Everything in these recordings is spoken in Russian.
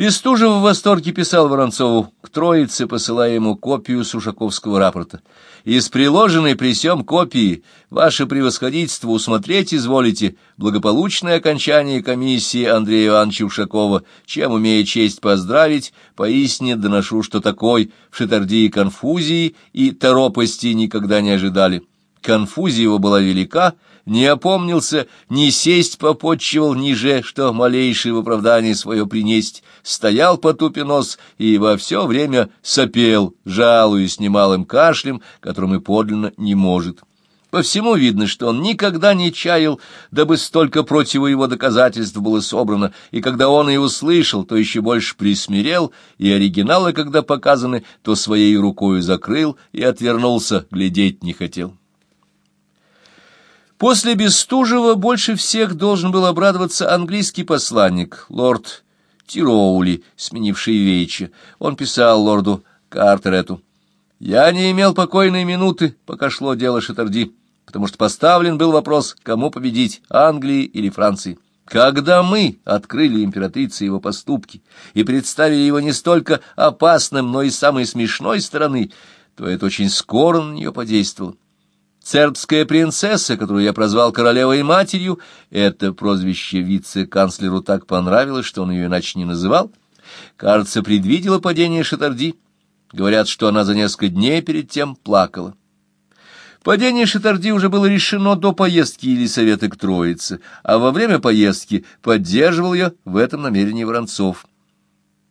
Бестужев в восторге писал Воронцову к Троице, посылая ему копию Сушаковского рапорта. «Из приложенной при сём копии ваше превосходительство усмотреть изволите благополучное окончание комиссии Андрея Ивановича Ушакова, чем, умея честь поздравить, поистине доношу, что такой в Шитардии конфузии и торопости никогда не ожидали». Конфузия его была велика, не опомнился, ни сесть попотчевал ниже, что малейшее в оправдании свое принесть, стоял потупе нос и во все время сопел, жалуясь немалым кашлем, которым и подлинно не может. По всему видно, что он никогда не чаял, дабы столько против его доказательств было собрано, и когда он и услышал, то еще больше присмирел, и оригиналы, когда показаны, то своей рукой закрыл и отвернулся, глядеть не хотел. После Бестужева больше всех должен был обрадоваться английский посланник, лорд Тироули, сменивший Вейча. Он писал лорду Картерету. «Я не имел покойной минуты, пока шло дело Шатарди, потому что поставлен был вопрос, кому победить, Англии или Франции». Когда мы открыли императрице его поступки и представили его не столько опасным, но и самой смешной стороны, то это очень скоро на нее подействовало. Цербская принцесса, которую я прозвал королевой матерью, это прозвище вице-канцлеру так понравилось, что он ее иначе не называл, кажется, предвидела падение Шатарди. Говорят, что она за несколько дней перед тем плакала. Падение Шатарди уже было решено до поездки Елисаветы к Троице, а во время поездки поддерживал ее в этом намерении Воронцов.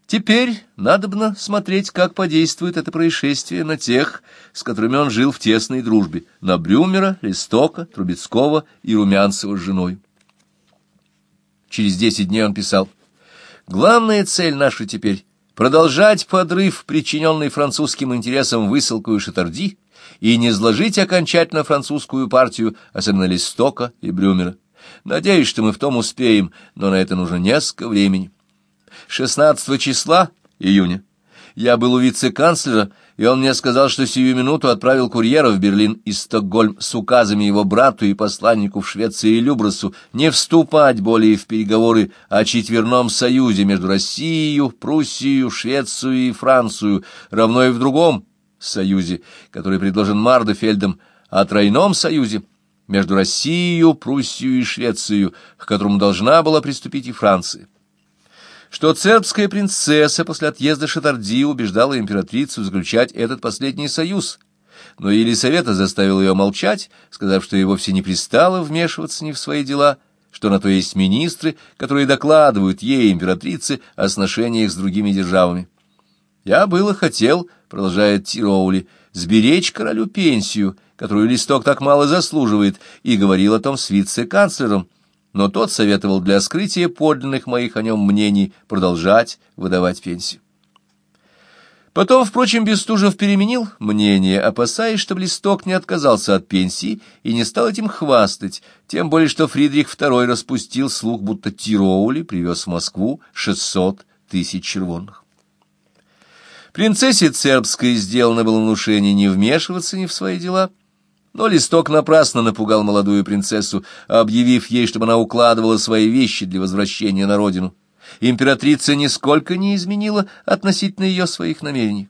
Теперь надобно смотреть, как подействует это происшествие на тех, с которыми он жил в тесной дружбе, на Брюмера, Листока, Трубецкого и Румянцева с женой. Через десять дней он писал, «Главная цель наша теперь — продолжать подрыв, причиненный французским интересам высылкою Шатарди, и не сложить окончательно французскую партию, особенно Листока и Брюмера. Надеюсь, что мы в том успеем, но на это нужно несколько времени». 16 числа июня. Я был у вице-канцлера, и он мне сказал, что сию минуту отправил курьера в Берлин из Стокгольм с указами его брату и посланнику в Швеции и Любрасу не вступать более в переговоры о четверном союзе между Россией, Пруссией, Швецией и Францией, равно и в другом союзе, который предложен Мардефельдом, о тройном союзе между Россией, Пруссией и Швецией, к которому должна была приступить и Франция что цербская принцесса после отъезда Шатарди убеждала императрицу заключать этот последний союз, но Елисавета заставила ее молчать, сказав, что ей вовсе не пристало вмешиваться ни в свои дела, что на то есть министры, которые докладывают ей, императрице, о сношениях с другими державами. «Я было хотел», — продолжает Тироули, — «сберечь королю пенсию, которую листок так мало заслуживает, и говорил о том с вице-канцлером» но тот советовал для скрытия подлинных моих о нем мнений продолжать выдавать пенсию. Потом, впрочем, Бестужев переменил мнение, опасаясь, чтобы Листок не отказался от пенсии и не стал этим хвастать, тем более, что Фридрих II распустил слух, будто Тироули привез в Москву 600 тысяч червонных. Принцессе Цербской сделано было внушение не вмешиваться ни в свои дела, но Листок напрасно напугал молодую принцессу, объявив ей, чтобы она укладывала свои вещи для возвращения на родину. Императрица нисколько не изменила относительно ее своих намерений.